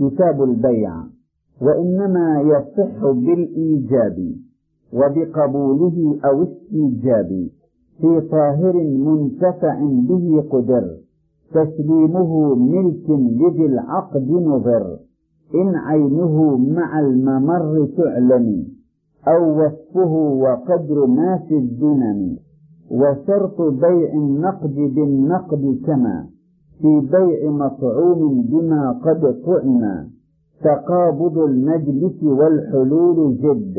كتاب البيع وإنما يصح بالإيجاب وبقبوله أو استيجاب في طاهر منتفع به قدر تسليمه ملك لذي العقد نظر إن عينه مع الممر تعلم أو وصفه وقدر ما في الذمم وشرط بيع النقد بالنقد كما في بيع مطعوم بما قد طعم تقابض المجلس والحلول جد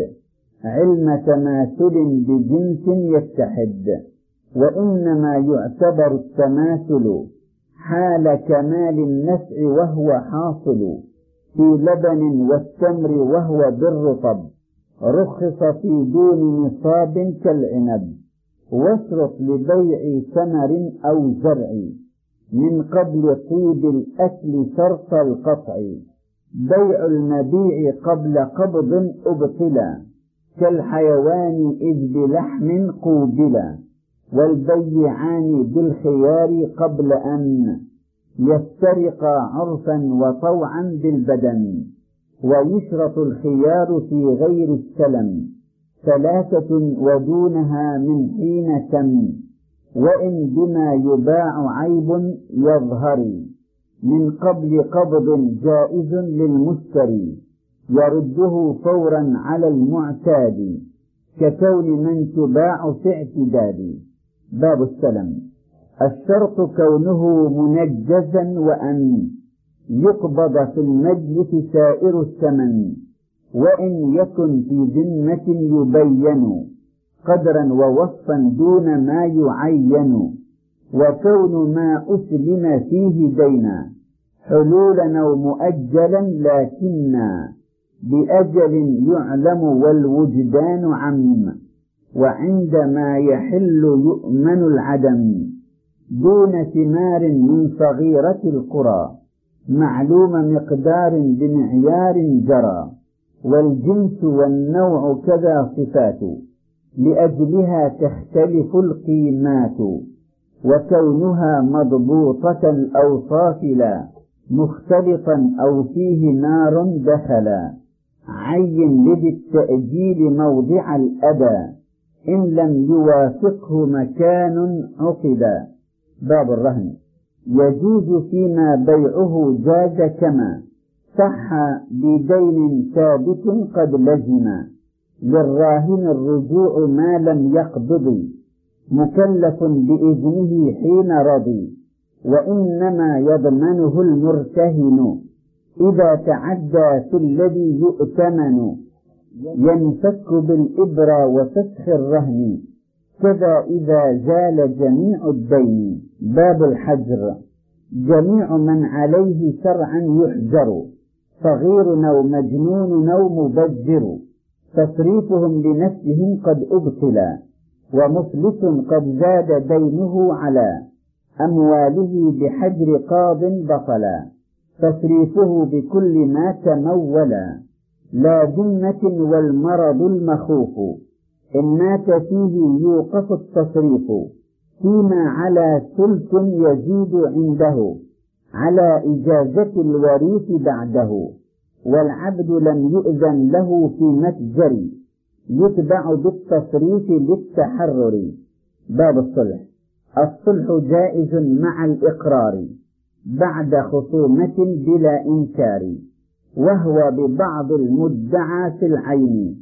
علم تماثل بجنس يتحد وإنما يعتبر التماثل حال كمال النفع وهو حاصل في لبن والتمر وهو بالرطب رخص في دون نصاب كالعنب واشرط لبيع ثمر أو زرع. من قبل طيب الأكل شرط القطع. بيع المبيع قبل قبض أبطلا كالحيوان إذ بلحم قوبلا والبيعان بالخيار قبل أن يفترقا عرفا وطوعا بالبدن. ويشرط الخيار في غير السلم ثلاثة ودونها من حين تم وإن بما يباع عيب يظهر. من قبل قبض جائز للمشتري. يرده فورا على المعتاد. ككون من تباع في اعتداد. باب السلم. الشرط كونه منجزا وأن يقبض في المجلس سائر الثمن. وإن يكن في ذمة يبين. قدرا ووصفا دون ما يعين وكون ما أسلم فيه دينا حلولا أو مؤجلا لكنا بأجل يعلم والوجدان عم وعندما يحل يؤمن العدم دون ثمار من صغيرة القرى معلوم مقدار بمعيار جرى والجنس والنوع كذا صفات لأجلها تختلف القيمات وكونها مضبوطة الأوصاف لا مختلطا أو فيه نار دخلا. عين لذي التأجيل موضع الأدى إن لم يوافقه مكان عقدا باب الرهن. يجوز فيما بيعه جاز كما صح بدين ثابت قد لزم. للراهن الرجوع ما لم يقبض مكلف بإذنه حين رضي وإنما يضمنه المرتهن إذا تعدى في الذي يؤتمن. ينفك بالإبرة وفسخ الرهن كذا إذا زال جميع الدين. باب الحجر جميع من عليه شرعا يحجر صغير أو مجنون أو مبجر. تصريفهم لنفسهم قد أبطلا ومفلس قد زاد دينه على أمواله بحجر قاض بطلا تصريفه بكل ما تمولا لا ذمة والمرض المخوف إن مات فيه يوقف التصريف فيما على ثلث يزيد عنده على إجازة الوريث بعده. والعبد لم يؤذن له في متجر يتبع بالتصريف للتحرر. باب الصلح. الصلح جائز مع الإقرار بعد خصومة بلا إنكار وهو ببعض المدعى في العين.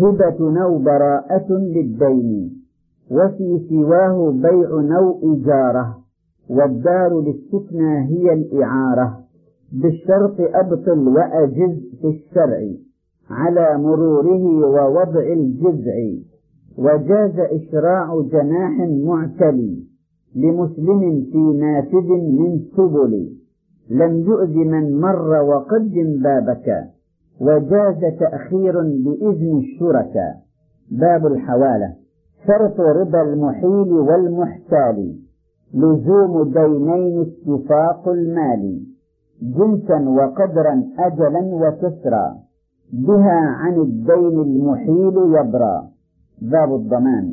هبة أو براءة للدين وفي سواه بيع أو إجارة والدار للسكنى هي الإعارة. بالشرط أبطل وأجز في الشرع على مروره ووضع الجزع وجاز إشراع جناح معتلي لمسلم في نافذ من سبل. لم يؤذ من مر وقدم بابك وجاز تأخير بإذن الشركاء باب الحوالة شرط رضا المحيل والمحتال لزوم دينين اتفاق المال. جنسا وقدرا أجلا وكسرا بها عن الدين المحيل يبرى باب الضمان.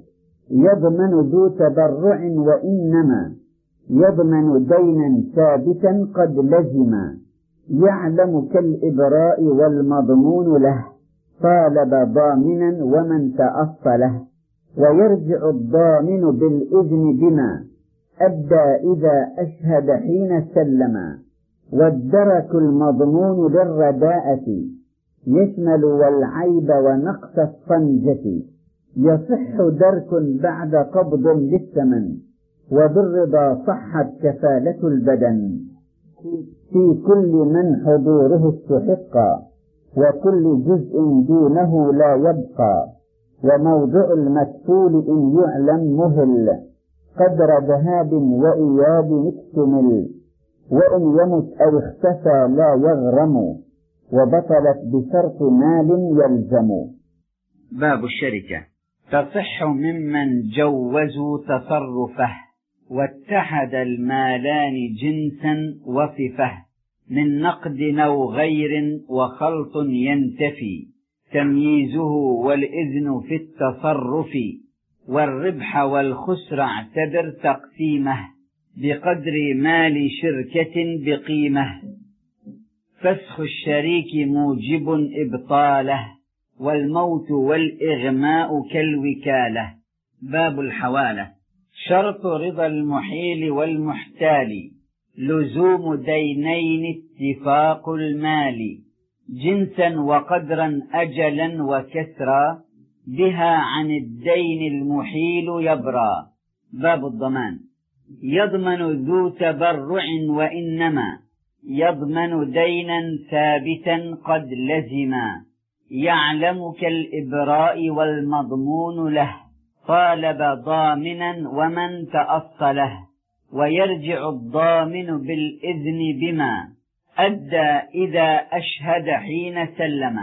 يضمن ذو تبرع وإنما. يضمن دينا ثابتا قد لزما يعلم كالإبراء والمضمون له. طالب ضامنا ومن تأصله ويرجع الضامن بالإذن بما. أدى إذا أشهد حين سلما والدرك المضمون للرداءة. يشمل والعيب ونقص الصنجة. يصح درك بعد قبض للثمن. وبالرضا صحت كفالة البدن. في كل من حضوره استحق. وكل جزء دونه لا يبقى. وموضع المكفول إن يعلم مهل. قدر ذهاب وإياب اكتمل وإن يمت أو اختفى لا يغرم وبطلت بشرط مال يلزم. باب الشركة. تصح ممن جوزوا تصرفه واتحد المالان جنسا وصفه من نقد أو غير وخلط ينتفي. تمييزه والإذن في التصرف والربح والخسر اعتبر تقسيمه. بقدر مال شركة بقيمة. فسخ الشريك موجب إبطاله والموت والإغماء كالوكالة. باب الحوالة. شرط رضا المحيل والمحتال. لزوم دينين اتفاق المال. جنسا وقدرا أجلا وكسرا. بها عن الدين المحيل يبرى باب الضمان. يضمن ذو تبرع وإنما يضمن دينا ثابتا قد لزما يعلم كالإبراء والمضمون له. طالب ضامنا ومن تأصله. ويرجع الضامن بالإذن بما. أدى إذا أشهد حين سلم.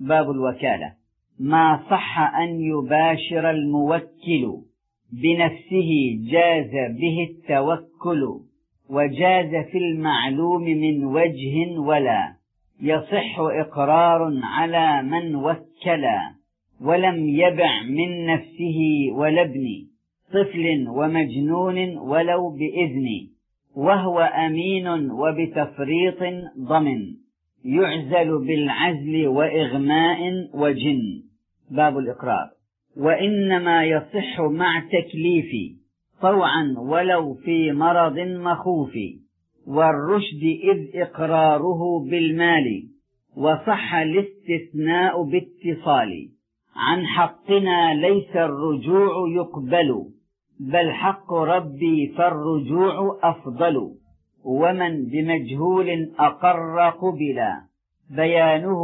باب الوكالة. ما صح أن يباشر الموكل. بنفسه جاز به التوكل وجاز في المعلوم من وجه ولا يصح إقرار على من وكلا ولم يبع من نفسه ولا ابن طفل ومجنون ولو بإذن وهو أمين وبتفريط ضمن يعزل بالعزل وإغماء وجن. باب الإقرار. وإنما يصح مع تكليف طوعا ولو في مرض مخوف والرشد إذ إقراره بالمال وصح الاستثناء باتصال. عن حقنا ليس الرجوع يقبل بل حق ربي فالرجوع أفضل. ومن بمجهول أقر قبلا بيانه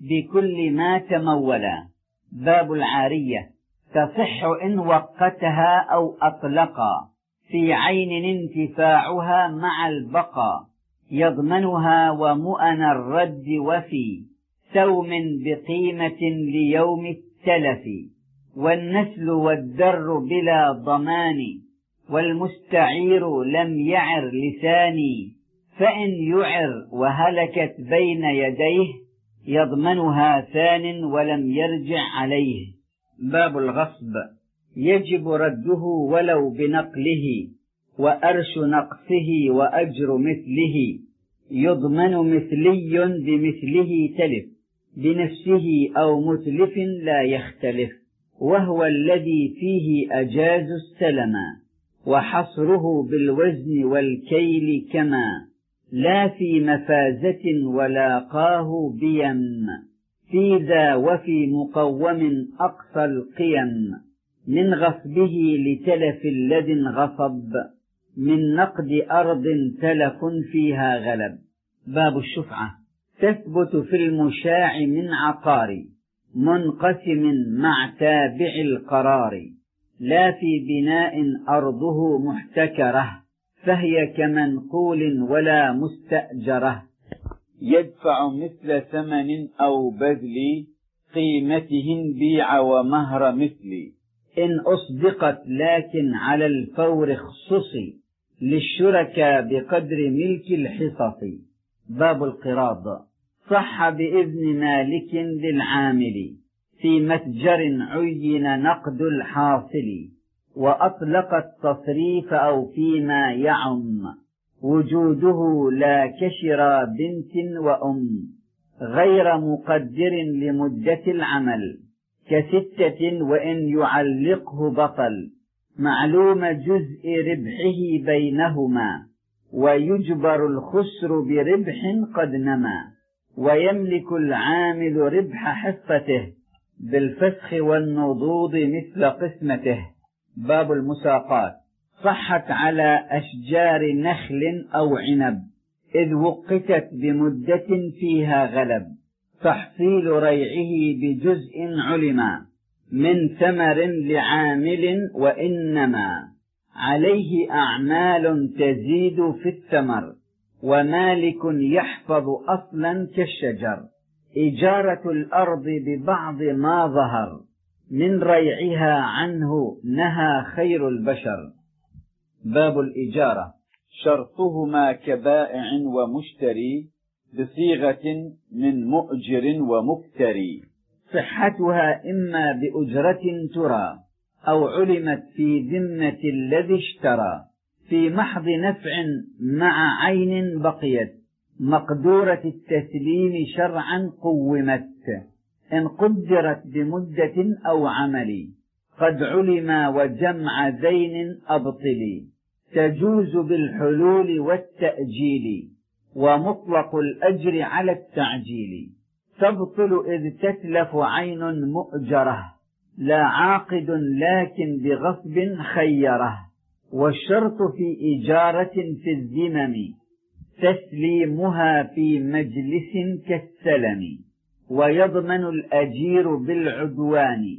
بكل ما تمولا. باب العارية. تصح إن وقتها أو أطلقا. في عين انتفاعها مع البقاء يضمنها ومؤن الرد وفي. سوم بقيمة ليوم التلف. والنسل والدر بلا ضمان. والمستعير لم يعر لساني. فإن يعر وهلكت بين يديه يضمنها ثان ولم يرجع عليه. باب الغصب. يجب رده ولو بنقله وأرش نقصه وأجر مثله. يضمن مثلي بمثله تلف بنفسه أو متلف لا يختلف وهو الذي فيه أجاز السلما وحصره بالوزن والكيل كما. لا في مفازة ولاقاه بيم في ذا وفي مقوم أقصى القيم. من غصبه لتلف الذي انغصب من نقد أرض تلف فيها غلب. باب الشفعة. تثبت في المشاع من عقار منقسم مع تابع القرار. لا في بناء أرضه محتكرة. فهي كمنقول ولا مستأجرة. يدفع مثل ثمن أو بذل قيمته بيع ومهر مثلي. إن أصدقت لكن على الفور اخصصي للشركاء بقدر ملك الحصص. باب القراض. صح بإذن مالك للعامل. في متجر عين نقد الحاصل. وأطلق التصريف أو فيما يعم. وجوده لا كشرى بنت وأم. غير مقدر لمدة العمل. كستة وإن يعلقه بطل. معلوم جزء ربحه بينهما. ويجبر الخسر بربح قد نما. ويملك العامل ربح حصته. بالفسخ والنضوض مثل قسمته. باب المساقات. صحت على أشجار نخل أو عنب إذ وقتت بمدة فيها غلب. تحصيل ريعه بجزء علما من ثمر لعامل وإنما. عليه أعمال تزيد في الثمر ومالك يحفظ أصلا كالشجر. إجارة الأرض ببعض ما ظهر. من ريعها عنه نهى خير البشر. باب الإجارة. شرطهما كبائع ومشتري بصيغة من مؤجر ومكتري صحتها إما بأجرة ترى أو علمت في ذمة الذي اشترى. في محض نفع مع عين بقيت. مقدورة التسليم شرعا قومت. إن قدرت بمدة أو عمل قد علم وجمع ذين أبطل تجوز بالحلول والتأجيل ومطلق الأجر على التعجيل. تبطل إذ تتلف عين مؤجرة لا عاقد لكن بغصب خيرة. والشرط في إجارة في الذمم تسليمها في مجلس كالسلم. ويضمن الأجير بالعدوان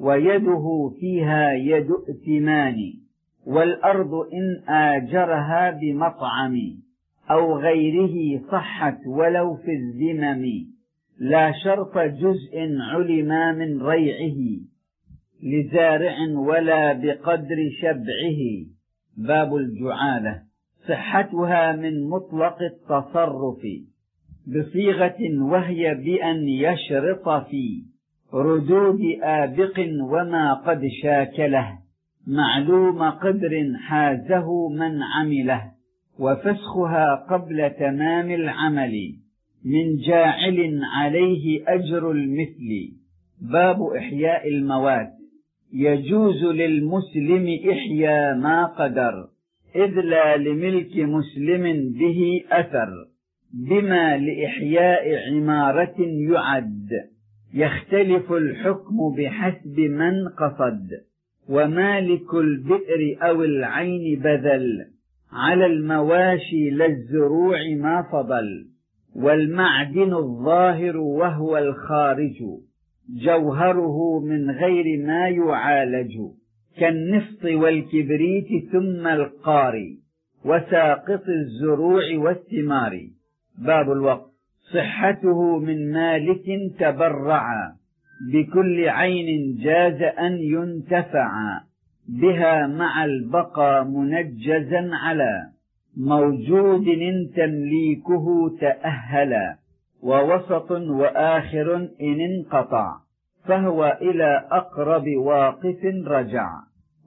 ويده فيها يد ائتمان والأرض إن آجرها بمطعم أو غيره صحت ولو في الذمم لا شرط جزء علما من ريعه لزارع ولا بقدر شبعه. باب الجعالة صحتها من مطلق التصرف. بصيغة وهي بأن يشرط في ردود آبق وما قد شاكله معلوم قدر حازه من عمله وفسخها قبل تمام العمل من جاعل عليه أجر المثل. باب إحياء الموات يجوز للمسلم إحياء ما قدر إذ لا لملك مسلم به أثر. بما لإحياء عمارة يعد. يختلف الحكم بحسب من قصد ومالك البئر أو العين بذل. على المواشي للزروع ما فضل والمعدن الظاهر وهو الخارج. جوهره من غير ما يعالج. كالنفط والكبريت ثم القاري. وساقط الزروع والثمار. باب الوقت. صحته من مالك تبرع بكل عين جاز أن ينتفع بها مع البقى منجزا على. موجود إن تمليكه تأهلا ووسط وآخر إن انقطع فهو إلى أقرب واقف رجع.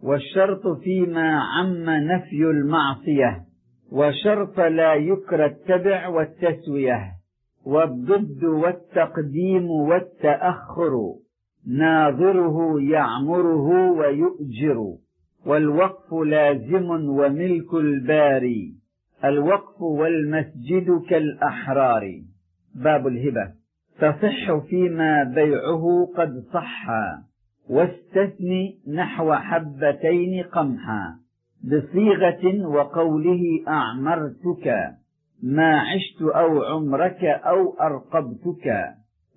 والشرط فيما عم نفي المعصية وشرط لا يكر التبع والتسوية والضد والتقديم والتأخر ناظره يعمره ويؤجر والوقف لازم وملك الباري الوقف والمسجد كالأحرار. باب الهبة. تصح فيما بيعه قد صحا واستثني نحو حبتين قمحا. بصيغة وقوله أعمرتك ما عشت أو عمرك أو أرقبتك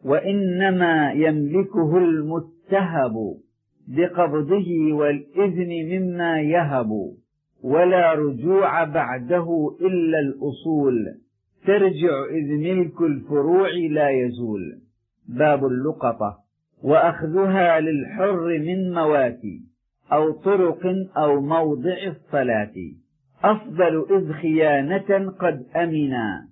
وإنما يملكه المتهب بقبضه والإذن مما يهب ولا رجوع بعده إلا الأصول ترجع إذ ملك الفروع لا يزول. باب اللقطة وأخذها للحر من مواتي أو طرق أو موضع الصلاة. أفضل إذ خيانة قد أمنا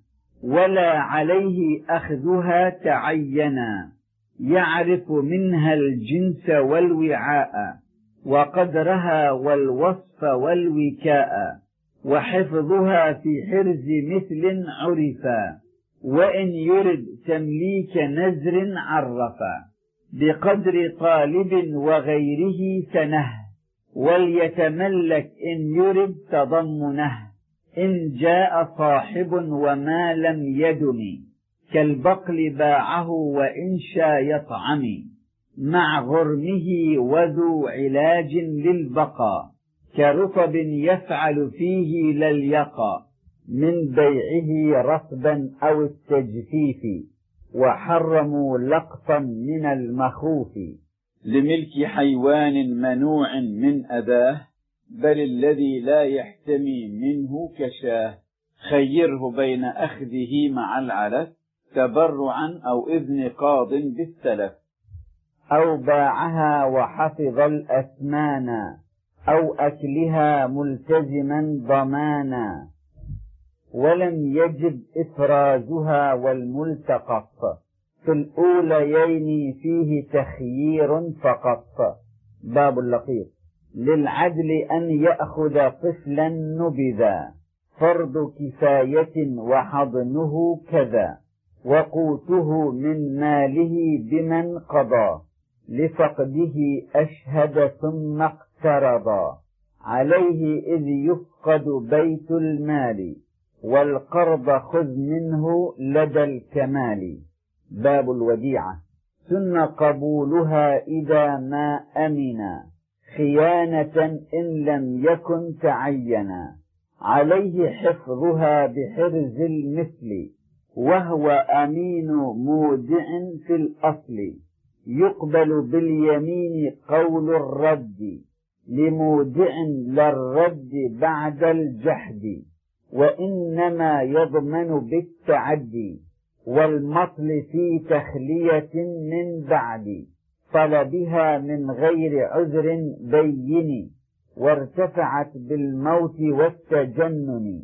ولا عليه أخذها تعينا. يعرف منها الجنس والوعاء وقدرها والوصف والوكاء وحفظها في حرز مثل عرفا وإن يرد تمليك نزر عرفا بقدر طالب وغيره سنه. وليتملك إن يرد تضمنه إن جاء صاحب وما لم يدم كالبقل باعه وإن شا يطعم مع غرمه وذو علاج للبقاء كرطب يفعل فيه لليقى من بيعه رطبا أو التجفيف وحرموا لقطا من المخوف. لملك حيوان منوع من أذاه بل الذي لا يحتمي منه كشاه. خيره بين أخذه مع العلف تبرعا أو إذن قاض بالسلف. أو باعها وحفظ الأثمان أو أكلها ملتزما ضمانا. ولم يجب إفرازها والملتقط. في الأوليين فيه تخيير فقط. باب اللقيط. للعدل أن يأخذ طفلا نبذا فرض كفاية وحضنه كذا. وقوته من ماله بمن قضى. لفقده أشهد ثم اقترضا عليه إذ يفقد بيت المال. والقرض خذ منه لدى الكمال. باب الوديعة. سن قبولها إذا ما أمنا خيانة إن لم يكن تعينا. عليه حفظها بحرز المثل. وهو أمين مودع في الأصل. يقبل باليمين قول الرد. لمودع للرد بعد الجحد. وإنما يضمن بالتعدي. والمطل في تخلية من بعد طلبها من غير عذر بين وارتفعت بالموت والتجنن.